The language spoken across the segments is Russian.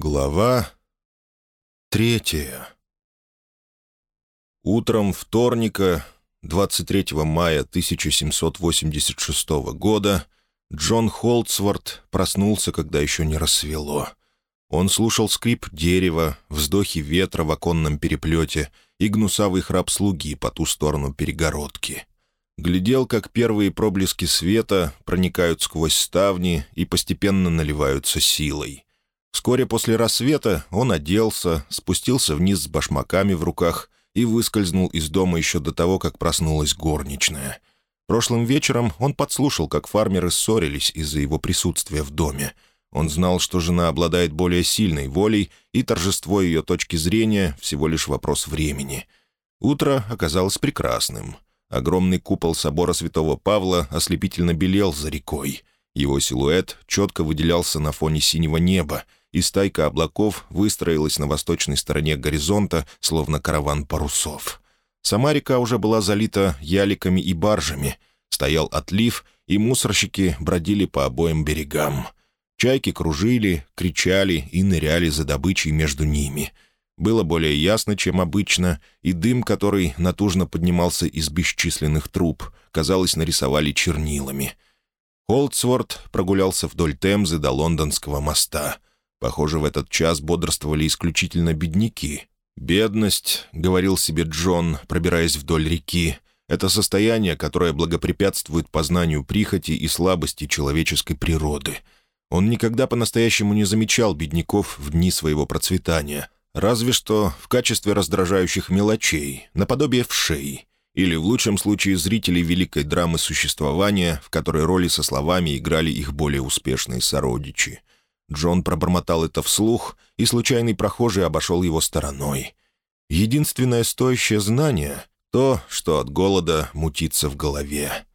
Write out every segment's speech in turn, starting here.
Глава третья. Утром вторника, 23 мая 1786 года, Джон Холдсворт проснулся, когда еще не рассвело. Он слушал скрип дерева, вздохи ветра в оконном переплете и гнусавый храп слуги по ту сторону перегородки. Глядел, как первые проблески света проникают сквозь ставни и постепенно наливаются силой — Вскоре после рассвета он оделся, спустился вниз с башмаками в руках и выскользнул из дома еще до того, как проснулась горничная. Прошлым вечером он подслушал, как фармеры ссорились из-за его присутствия в доме. Он знал, что жена обладает более сильной волей, и торжество ее точки зрения — всего лишь вопрос времени. Утро оказалось прекрасным. Огромный купол собора святого Павла ослепительно белел за рекой. Его силуэт четко выделялся на фоне синего неба — и стайка облаков выстроилась на восточной стороне горизонта, словно караван парусов. Сама река уже была залита яликами и баржами. Стоял отлив, и мусорщики бродили по обоим берегам. Чайки кружили, кричали и ныряли за добычей между ними. Было более ясно, чем обычно, и дым, который натужно поднимался из бесчисленных труб, казалось, нарисовали чернилами. Холдсворт прогулялся вдоль Темзы до Лондонского моста — Похоже, в этот час бодрствовали исключительно бедняки. «Бедность», — говорил себе Джон, пробираясь вдоль реки, — «это состояние, которое благопрепятствует познанию прихоти и слабости человеческой природы». Он никогда по-настоящему не замечал бедняков в дни своего процветания, разве что в качестве раздражающих мелочей, наподобие вшей, или в лучшем случае зрителей великой драмы существования, в которой роли со словами играли их более успешные сородичи. Джон пробормотал это вслух, и случайный прохожий обошел его стороной. Единственное стоящее знание — то, что от голода мутится в голове.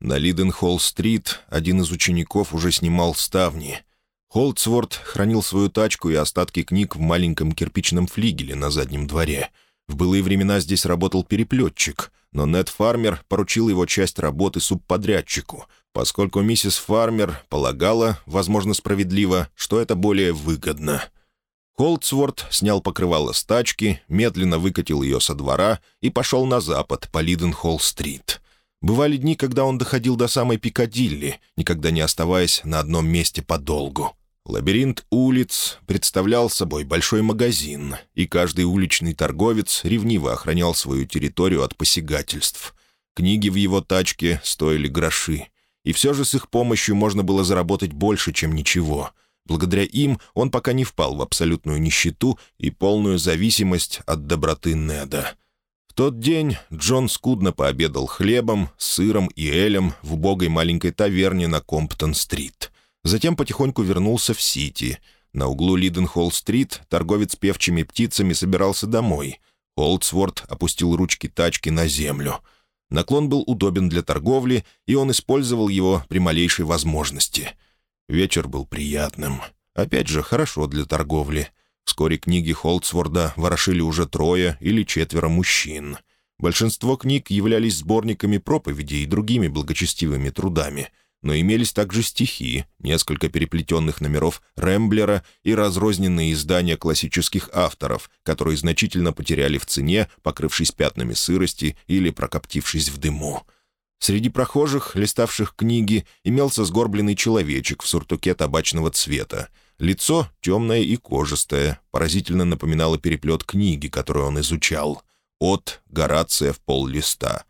На Лиденхолл-стрит один из учеников уже снимал ставни. Холдсворт хранил свою тачку и остатки книг в маленьком кирпичном флигеле на заднем дворе. В былые времена здесь работал переплетчик, но Нед Фармер поручил его часть работы субподрядчику — поскольку миссис Фармер полагала, возможно, справедливо, что это более выгодно. Холдсворт снял покрывало с тачки, медленно выкатил ее со двора и пошел на запад по Лиденхолл-стрит. Бывали дни, когда он доходил до самой Пикадилли, никогда не оставаясь на одном месте подолгу. Лабиринт улиц представлял собой большой магазин, и каждый уличный торговец ревниво охранял свою территорию от посягательств. Книги в его тачке стоили гроши, и все же с их помощью можно было заработать больше, чем ничего. Благодаря им он пока не впал в абсолютную нищету и полную зависимость от доброты Неда. В тот день Джон скудно пообедал хлебом, сыром и элем в убогой маленькой таверне на Комптон-стрит. Затем потихоньку вернулся в Сити. На углу Лиденхолл-стрит торговец певчими птицами собирался домой. Холдсворт опустил ручки тачки на землю — Наклон был удобен для торговли, и он использовал его при малейшей возможности. Вечер был приятным. Опять же, хорошо для торговли. Вскоре книги Холдсворда ворошили уже трое или четверо мужчин. Большинство книг являлись сборниками проповедей и другими благочестивыми трудами — но имелись также стихи, несколько переплетенных номеров Рэмблера и разрозненные издания классических авторов, которые значительно потеряли в цене, покрывшись пятнами сырости или прокоптившись в дыму. Среди прохожих, листавших книги, имелся сгорбленный человечек в суртуке табачного цвета. Лицо темное и кожистое, поразительно напоминало переплет книги, которую он изучал. От Горация в пол листа.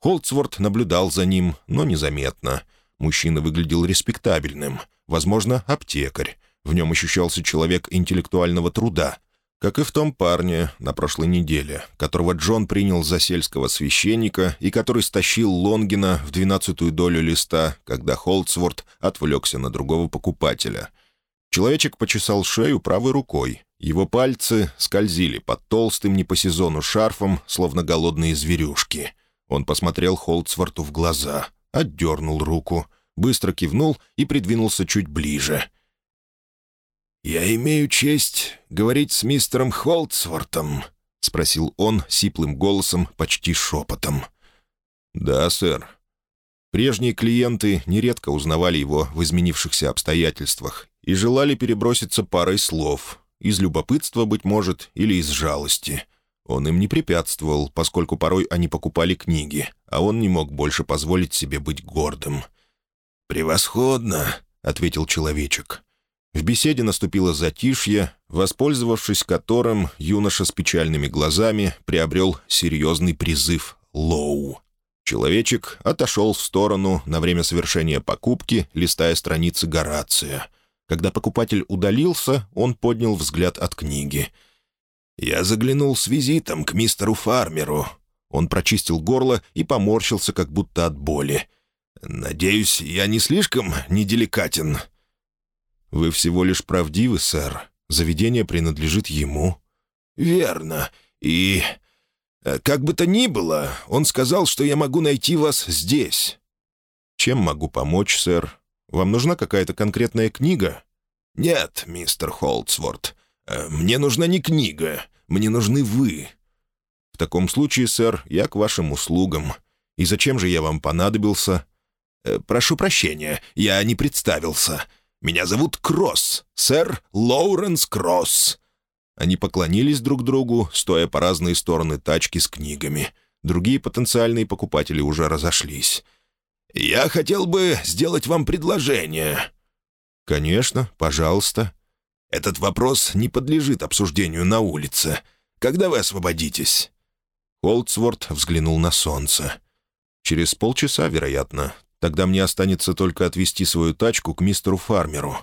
Холдсворт наблюдал за ним, но незаметно — Мужчина выглядел респектабельным, возможно, аптекарь. В нем ощущался человек интеллектуального труда, как и в том парне на прошлой неделе, которого Джон принял за сельского священника и который стащил Лонгина в двенадцатую долю листа, когда Холдсворт отвлекся на другого покупателя. Человечек почесал шею правой рукой. Его пальцы скользили под толстым не по сезону шарфом, словно голодные зверюшки. Он посмотрел Холдсворту в глаза — отдернул руку, быстро кивнул и придвинулся чуть ближе. «Я имею честь говорить с мистером Холдсвортом?» — спросил он сиплым голосом, почти шепотом. «Да, сэр». Прежние клиенты нередко узнавали его в изменившихся обстоятельствах, и желали переброситься парой слов. Из любопытства, быть может, или из жалости. Он им не препятствовал, поскольку порой они покупали книги, а он не мог больше позволить себе быть гордым. «Превосходно!» — ответил человечек. В беседе наступило затишье, воспользовавшись которым юноша с печальными глазами приобрел серьезный призыв «Лоу». Человечек отошел в сторону на время совершения покупки, листая страницы Горация. Когда покупатель удалился, он поднял взгляд от книги. «Я заглянул с визитом к мистеру Фармеру». Он прочистил горло и поморщился, как будто от боли. «Надеюсь, я не слишком неделикатен?» «Вы всего лишь правдивы, сэр. Заведение принадлежит ему». «Верно. И... Э, как бы то ни было, он сказал, что я могу найти вас здесь». «Чем могу помочь, сэр? Вам нужна какая-то конкретная книга?» «Нет, мистер Холдсворт. Э, мне нужна не книга. Мне нужны вы». «В таком случае, сэр, я к вашим услугам. И зачем же я вам понадобился?» э, «Прошу прощения, я не представился. Меня зовут Кросс, сэр Лоуренс Кросс». Они поклонились друг другу, стоя по разные стороны тачки с книгами. Другие потенциальные покупатели уже разошлись. «Я хотел бы сделать вам предложение». «Конечно, пожалуйста». «Этот вопрос не подлежит обсуждению на улице. Когда вы освободитесь?» Холдсворт взглянул на солнце. «Через полчаса, вероятно. Тогда мне останется только отвезти свою тачку к мистеру Фармеру».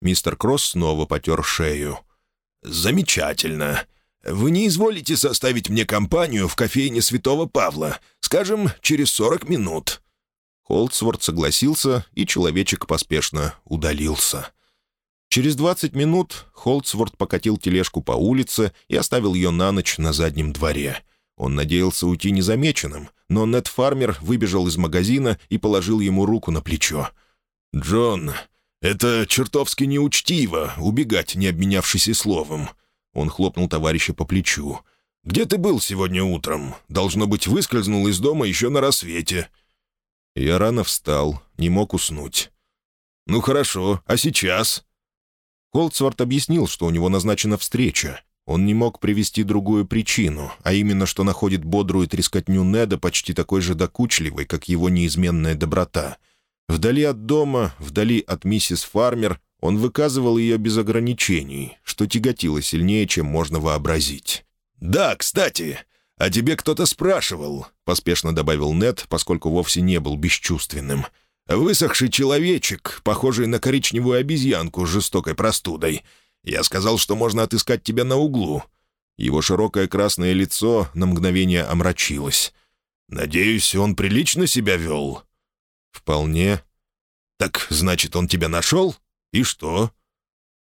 Мистер Кросс снова потер шею. «Замечательно. Вы не изволите составить мне компанию в кофейне Святого Павла, скажем, через сорок минут». Холдсворт согласился, и человечек поспешно удалился. Через двадцать минут Холдсворт покатил тележку по улице и оставил ее на ночь на заднем дворе. Он надеялся уйти незамеченным, но Нед Фармер выбежал из магазина и положил ему руку на плечо. «Джон, это чертовски неучтиво — убегать, не обменявшись и словом». Он хлопнул товарища по плечу. «Где ты был сегодня утром? Должно быть, выскользнул из дома еще на рассвете». Я рано встал, не мог уснуть. «Ну хорошо, а сейчас?» Холдсворт объяснил, что у него назначена встреча. Он не мог привести другую причину, а именно, что находит бодрую трескотню Неда почти такой же докучливой, как его неизменная доброта. Вдали от дома, вдали от миссис Фармер, он выказывал ее без ограничений, что тяготило сильнее, чем можно вообразить. «Да, кстати, о тебе кто-то спрашивал», — поспешно добавил Нед, поскольку вовсе не был бесчувственным. «Высохший человечек, похожий на коричневую обезьянку с жестокой простудой. Я сказал, что можно отыскать тебя на углу». Его широкое красное лицо на мгновение омрачилось. «Надеюсь, он прилично себя вел?» «Вполне». «Так, значит, он тебя нашел? И что?»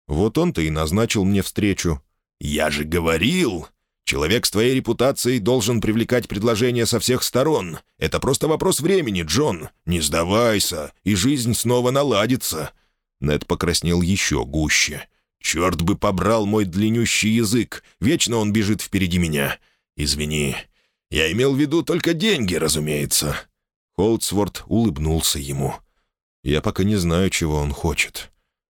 «Вот он-то и назначил мне встречу». «Я же говорил!» Человек с твоей репутацией должен привлекать предложения со всех сторон. Это просто вопрос времени, Джон. Не сдавайся, и жизнь снова наладится». Нед покраснел еще гуще. «Черт бы побрал мой длиннющий язык. Вечно он бежит впереди меня. Извини. Я имел в виду только деньги, разумеется». Холдсворт улыбнулся ему. «Я пока не знаю, чего он хочет».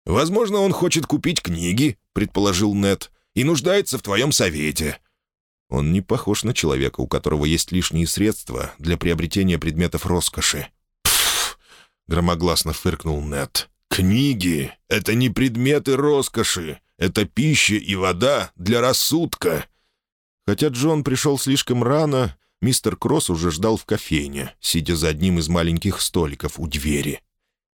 «Возможно, он хочет купить книги», — предположил Нед, «и нуждается в твоем совете». Он не похож на человека, у которого есть лишние средства для приобретения предметов роскоши. Громогласно фыркнул Нед. «Книги — это не предметы роскоши. Это пища и вода для рассудка». Хотя Джон пришел слишком рано, мистер Кросс уже ждал в кофейне, сидя за одним из маленьких столиков у двери.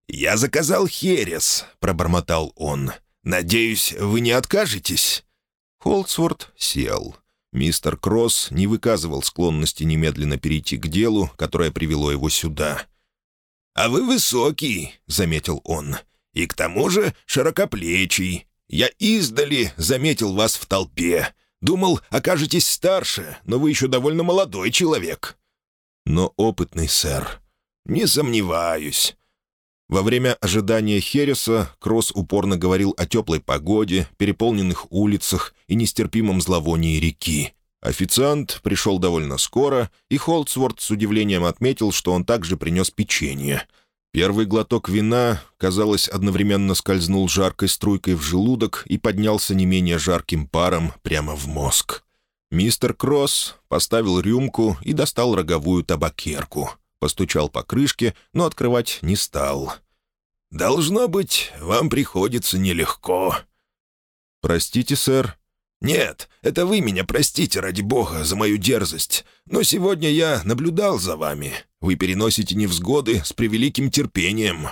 «Я заказал херес», — пробормотал он. «Надеюсь, вы не откажетесь?» Холдсворт сел. Мистер Кросс не выказывал склонности немедленно перейти к делу, которое привело его сюда. «А вы высокий», — заметил он, — «и к тому же широкоплечий. Я издали заметил вас в толпе. Думал, окажетесь старше, но вы еще довольно молодой человек». «Но опытный, сэр». «Не сомневаюсь». Во время ожидания Хереса Кросс упорно говорил о теплой погоде, переполненных улицах и нестерпимом зловонии реки. Официант пришел довольно скоро, и Холдсворт с удивлением отметил, что он также принес печенье. Первый глоток вина, казалось, одновременно скользнул жаркой струйкой в желудок и поднялся не менее жарким паром прямо в мозг. Мистер Кросс поставил рюмку и достал роговую табакерку. Постучал по крышке, но открывать не стал. «Должно быть, вам приходится нелегко». «Простите, сэр». «Нет, это вы меня простите, ради бога, за мою дерзость. Но сегодня я наблюдал за вами. Вы переносите невзгоды с превеликим терпением».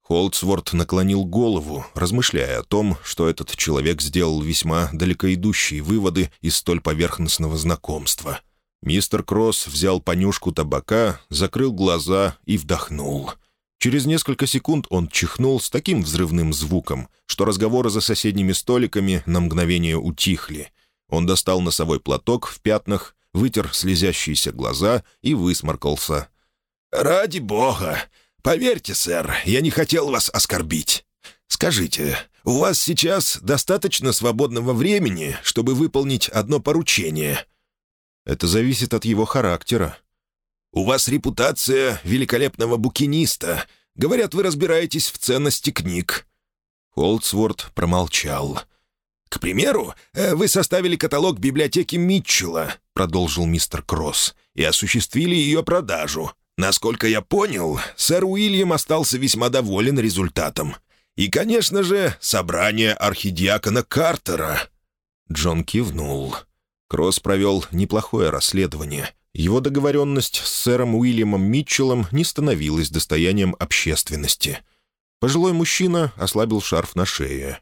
Холдсворт наклонил голову, размышляя о том, что этот человек сделал весьма далекоидущие выводы из столь поверхностного знакомства. Мистер Кросс взял понюшку табака, закрыл глаза и вдохнул. Через несколько секунд он чихнул с таким взрывным звуком, что разговоры за соседними столиками на мгновение утихли. Он достал носовой платок в пятнах, вытер слезящиеся глаза и высморкался. «Ради бога! Поверьте, сэр, я не хотел вас оскорбить. Скажите, у вас сейчас достаточно свободного времени, чтобы выполнить одно поручение?» «Это зависит от его характера». «У вас репутация великолепного букиниста. Говорят, вы разбираетесь в ценности книг». Холдсворт промолчал. «К примеру, э, вы составили каталог библиотеки Митчелла», — продолжил мистер Кросс, «и осуществили ее продажу. Насколько я понял, сэр Уильям остался весьма доволен результатом. И, конечно же, собрание архидиакона Картера». Джон кивнул. Кросс провел неплохое расследование. Его договоренность с сэром Уильямом Митчеллом не становилась достоянием общественности. Пожилой мужчина ослабил шарф на шее.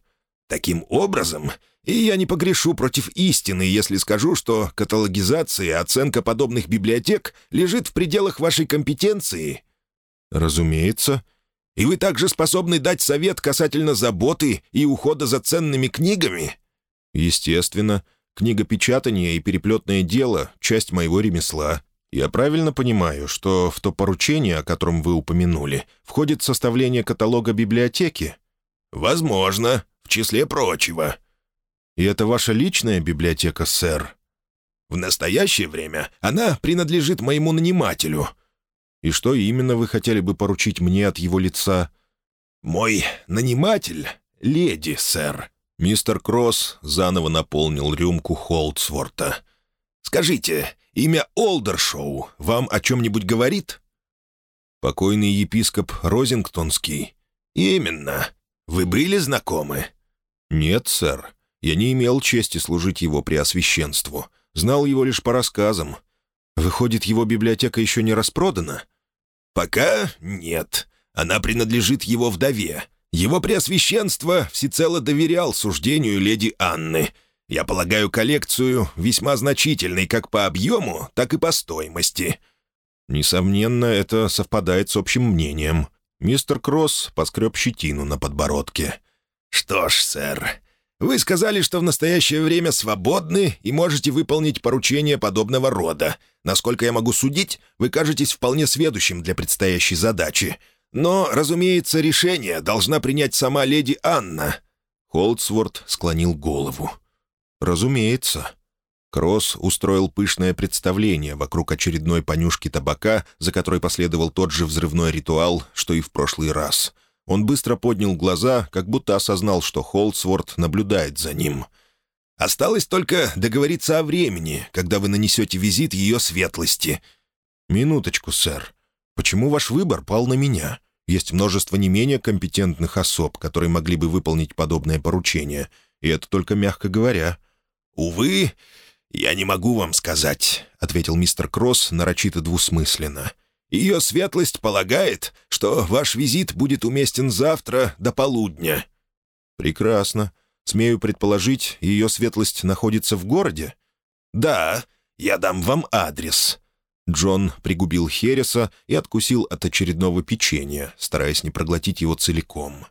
«Таким образом, и я не погрешу против истины, если скажу, что каталогизация и оценка подобных библиотек лежит в пределах вашей компетенции». «Разумеется. И вы также способны дать совет касательно заботы и ухода за ценными книгами?» «Естественно. Книгопечатание и переплетное дело — часть моего ремесла. Я правильно понимаю, что в то поручение, о котором вы упомянули, входит составление каталога библиотеки?» «Возможно, в числе прочего», «И это ваша личная библиотека, сэр?» «В настоящее время она принадлежит моему нанимателю». «И что именно вы хотели бы поручить мне от его лица?» «Мой наниматель — леди, сэр». Мистер Кросс заново наполнил рюмку Холдсворта. «Скажите, имя Олдершоу вам о чем-нибудь говорит?» «Покойный епископ Розингтонский». «Именно. Вы были знакомы?» «Нет, сэр. Я не имел чести служить его преосвященству. Знал его лишь по рассказам. Выходит, его библиотека еще не распродана? Пока нет. Она принадлежит его вдове. Его преосвященство всецело доверял суждению леди Анны. Я полагаю, коллекцию весьма значительной как по объему, так и по стоимости. Несомненно, это совпадает с общим мнением. Мистер Кросс поскреб щетину на подбородке. «Что ж, сэр, вы сказали, что в настоящее время свободны и можете выполнить поручения подобного рода. Насколько я могу судить, вы кажетесь вполне сведущим для предстоящей задачи. Но, разумеется, решение должна принять сама леди Анна». Холдсворт склонил голову. «Разумеется». Кросс устроил пышное представление вокруг очередной понюшки табака, за которой последовал тот же взрывной ритуал, что и в прошлый раз — он быстро поднял глаза, как будто осознал, что Холдсворт наблюдает за ним. «Осталось только договориться о времени, когда вы нанесете визит ее светлости». «Минуточку, сэр. Почему ваш выбор пал на меня? Есть множество не менее компетентных особ, которые могли бы выполнить подобное поручение, и это только мягко говоря». «Увы, я не могу вам сказать», — ответил мистер Кросс нарочито двусмысленно. — ее светлость полагает, что ваш визит будет уместен завтра до полудня». «Прекрасно. Смею предположить, ее светлость находится в городе?» «Да, я дам вам адрес». Джон пригубил Хереса и откусил от очередного печенья, стараясь не проглотить его целиком.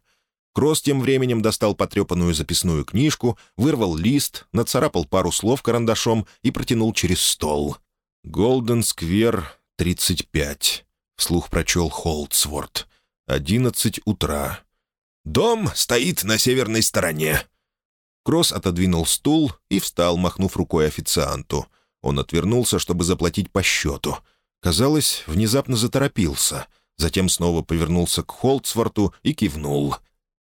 Кросс тем временем достал потрепанную записную книжку, вырвал лист, нацарапал пару слов карандашом и протянул через стол. «Голден Сквер, «Тридцать пять», — вслух прочел Холдсворт. «Одиннадцать утра». «Дом стоит на северной стороне». Кросс отодвинул стул и встал, махнув рукой официанту. Он отвернулся, чтобы заплатить по счету. Казалось, внезапно заторопился. затем снова повернулся к Холцворту и кивнул.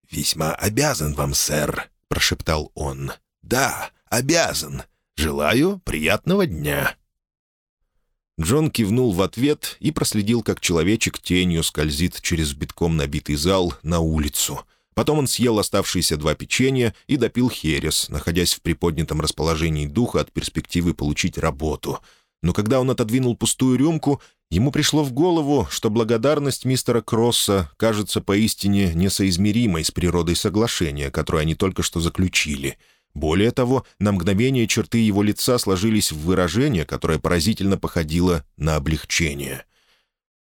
«Весьма обязан вам, сэр», — прошептал он. «Да, обязан. Желаю приятного дня». Джон кивнул в ответ и проследил, как человечек тенью скользит через битком набитый зал на улицу. Потом он съел оставшиеся два печенья и допил херес, находясь в приподнятом расположении духа от перспективы получить работу. Но когда он отодвинул пустую рюмку, ему пришло в голову, что благодарность мистера Кросса кажется поистине несоизмеримой с природой соглашения, которое они только что заключили — более того, на мгновение черты его лица сложились в выражение, которое поразительно походило на облегчение.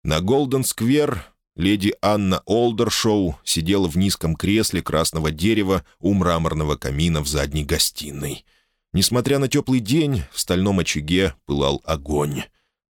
На Голден-сквер леди Анна Олдершоу сидела в низком кресле красного дерева у мраморного камина в задней гостиной. Несмотря на теплый день, в стальном очаге пылал огонь.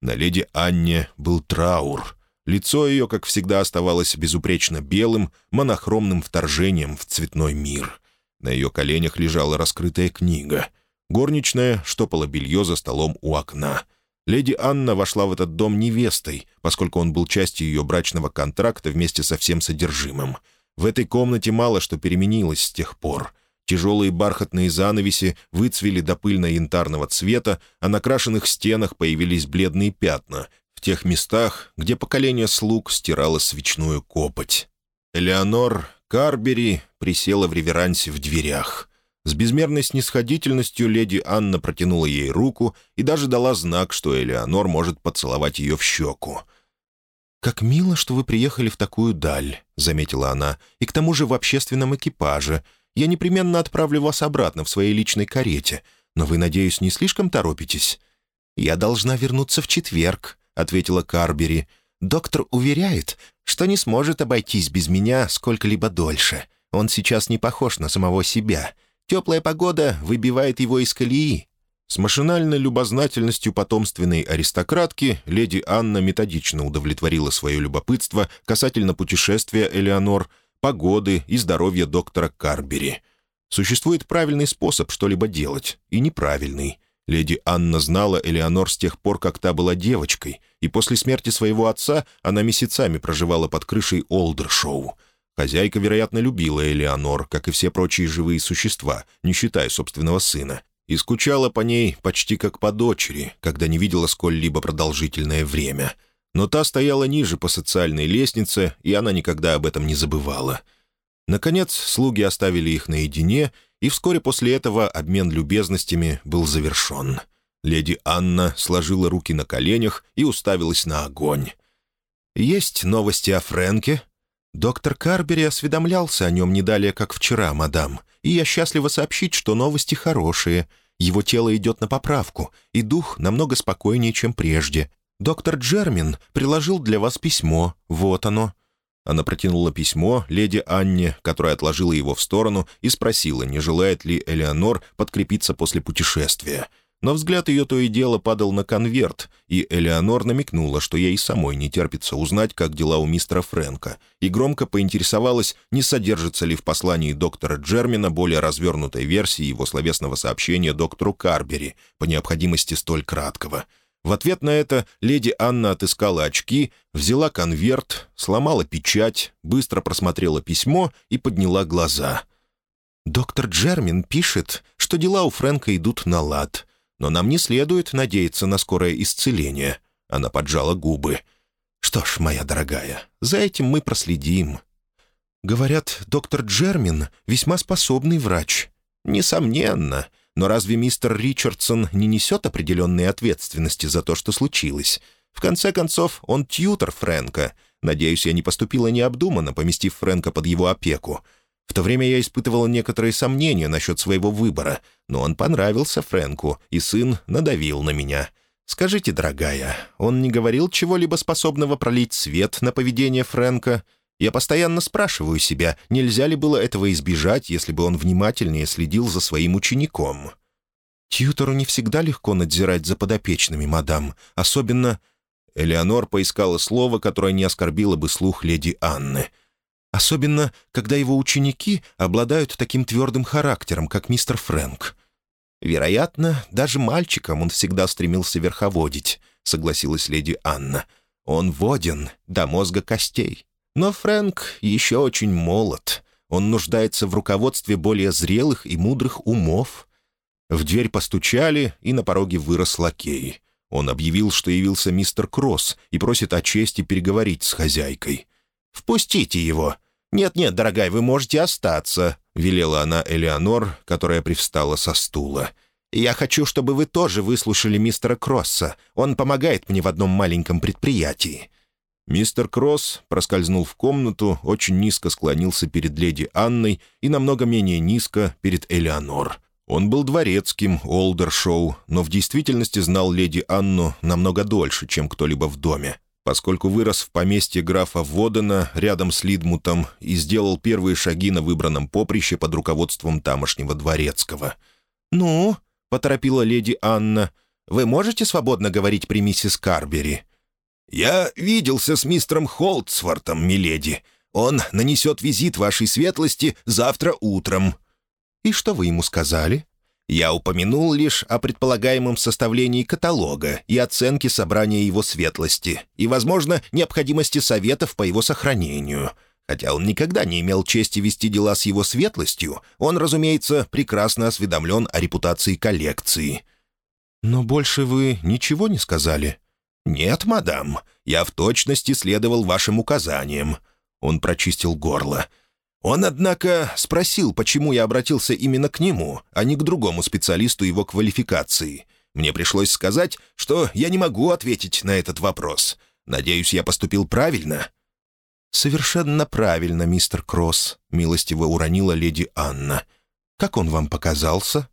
На леди Анне был траур. Лицо ее, как всегда, оставалось безупречно белым, монохромным вторжением в цветной мир — на ее коленях лежала раскрытая книга. Горничная штопала белье за столом у окна. Леди Анна вошла в этот дом невестой, поскольку он был частью ее брачного контракта вместе со всем содержимым. В этой комнате мало что переменилось с тех пор. Тяжелые бархатные занавеси выцвели до пыльно-янтарного цвета, а на крашенных стенах появились бледные пятна, в тех местах, где поколение слуг стирало свечную копоть. Элеонор Карбери присела в реверансе в дверях. С безмерной снисходительностью леди Анна протянула ей руку и даже дала знак, что Элеонор может поцеловать ее в щеку. «Как мило, что вы приехали в такую даль», — заметила она, — «и к тому же в общественном экипаже. Я непременно отправлю вас обратно в своей личной карете, но вы, надеюсь, не слишком торопитесь?» «Я должна вернуться в четверг», — ответила Карбери. «Доктор уверяет, что не сможет обойтись без меня сколько-либо дольше. Он сейчас не похож на самого себя. Теплая погода выбивает его из колеи». С машинальной любознательностью потомственной аристократки леди Анна методично удовлетворила свое любопытство касательно путешествия Элеонор, погоды и здоровья доктора Карбери. Существует правильный способ что-либо делать, и неправильный. Леди Анна знала Элеонор с тех пор, как та была девочкой, и после смерти своего отца она месяцами проживала под крышей Олдершоу. Хозяйка, вероятно, любила Элеонор, как и все прочие живые существа, не считая собственного сына, и скучала по ней почти как по дочери, когда не видела сколь-либо продолжительное время. Но та стояла ниже по социальной лестнице, и она никогда об этом не забывала. Наконец, слуги оставили их наедине — и вскоре после этого обмен любезностями был завершен. Леди Анна сложила руки на коленях и уставилась на огонь. «Есть новости о Фрэнке?» «Доктор Карбери осведомлялся о нем не далее, как вчера, мадам, и я счастлива сообщить, что новости хорошие. Его тело идет на поправку, и дух намного спокойнее, чем прежде. Доктор Джермин приложил для вас письмо, вот оно». Она протянула письмо леди Анне, которая отложила его в сторону, и спросила, не желает ли Элеонор подкрепиться после путешествия. Но взгляд ее то и дело падал на конверт, и Элеонор намекнула, что ей самой не терпится узнать, как дела у мистера Фрэнка, и громко поинтересовалась, не содержится ли в послании доктора Джермина более развернутой версии его словесного сообщения доктору Карбери, по необходимости столь краткого — в ответ на это леди Анна отыскала очки, взяла конверт, сломала печать, быстро просмотрела письмо и подняла глаза. «Доктор Джермин пишет, что дела у Фрэнка идут на лад, но нам не следует надеяться на скорое исцеление». Она поджала губы. «Что ж, моя дорогая, за этим мы проследим». «Говорят, доктор Джермин весьма способный врач». «Несомненно. Но разве мистер Ричардсон не несет определенной ответственности за то, что случилось? В конце концов, он тьютор Фрэнка. Надеюсь, я не поступила необдуманно, поместив Фрэнка под его опеку. В то время я испытывала некоторые сомнения насчет своего выбора, но он понравился Фрэнку, и сын надавил на меня. Скажите, дорогая, он не говорил чего-либо способного пролить свет на поведение Фрэнка?» Я постоянно спрашиваю себя, нельзя ли было этого избежать, если бы он внимательнее следил за своим учеником. «Тьютору не всегда легко надзирать за подопечными, мадам, особенно...» Элеонор поискала слово, которое не оскорбило бы слух леди Анны. «Особенно, когда его ученики обладают таким твердым характером, как мистер Фрэнк. Вероятно, даже мальчикам он всегда стремился верховодить», — согласилась леди Анна. Он воден до мозга костей. Но Фрэнк еще очень молод. Он нуждается в руководстве более зрелых и мудрых умов. В дверь постучали, и на пороге вырос лакей. Он объявил, что явился мистер Кросс и просит о чести переговорить с хозяйкой. «Впустите его!» «Нет-нет, дорогая, вы можете остаться», — велела она Элеонор, которая привстала со стула. «Я хочу, чтобы вы тоже выслушали мистера Кросса. Он помогает мне в одном маленьком предприятии». Мистер Кросс проскользнул в комнату, очень низко склонился перед леди Анной и намного менее низко перед Элеонор. Он был дворецким Олдершоу, но в действительности знал леди Анну намного дольше, чем кто-либо в доме, поскольку вырос в поместье графа Водена рядом с Лидмутом и сделал первые шаги на выбранном поприще под руководством тамошнего дворецкого. «Ну?» — поторопила леди Анна. «Вы можете свободно говорить при миссис Карбери?» «Я виделся с мистером Холтсвортом, миледи. Он нанесет визит вашей светлости завтра утром». «И что вы ему сказали?» «Я упомянул лишь о предполагаемом составлении каталога и оценке собрания его светлости, и, возможно, необходимости советов по его сохранению». Хотя он никогда не имел чести вести дела с его светлостью, он, разумеется, прекрасно осведомлен о репутации коллекции. «Но больше вы ничего не сказали?» «Нет, мадам, я в точности следовал вашим указаниям». Он прочистил горло. Он, однако, спросил, почему я обратился именно к нему, а не к другому специалисту его квалификации. Мне пришлось сказать, что я не могу ответить на этот вопрос. Надеюсь, я поступил правильно?» «Совершенно правильно, мистер Кросс», — милостиво уронила леди Анна. «Как он вам показался?»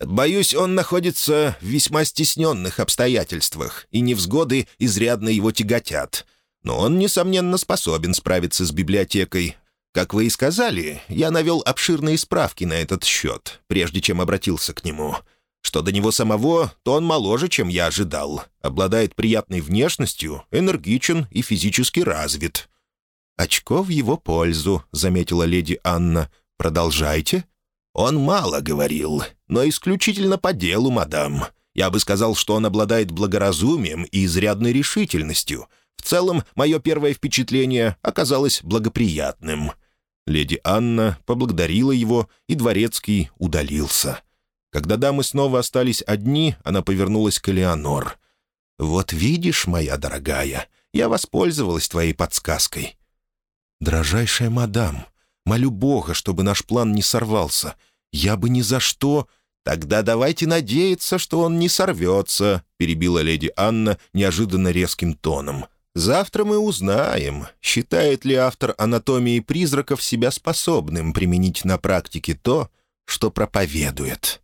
Боюсь, он находится в весьма стесненных обстоятельствах, и невзгоды изрядно его тяготят. Но он, несомненно, способен справиться с библиотекой. Как вы и сказали, я навел обширные справки на этот счет, прежде чем обратился к нему. Что до него самого, то он моложе, чем я ожидал. Обладает приятной внешностью, энергичен и физически развит. «Очко в его пользу», — заметила леди Анна. «Продолжайте». «Он мало говорил, но исключительно по делу, мадам. Я бы сказал, что он обладает благоразумием и изрядной решительностью. В целом, мое первое впечатление оказалось благоприятным». Леди Анна поблагодарила его, и дворецкий удалился. Когда дамы снова остались одни, она повернулась к Элеонор. «Вот видишь, моя дорогая, я воспользовалась твоей подсказкой». «Дорожайшая мадам, Молю Бога, чтобы наш план не сорвался. Я бы ни за что...» «Тогда давайте надеяться, что он не сорвется», — перебила леди Анна неожиданно резким тоном. «Завтра мы узнаем, считает ли автор анатомии призраков себя способным применить на практике то, что проповедует».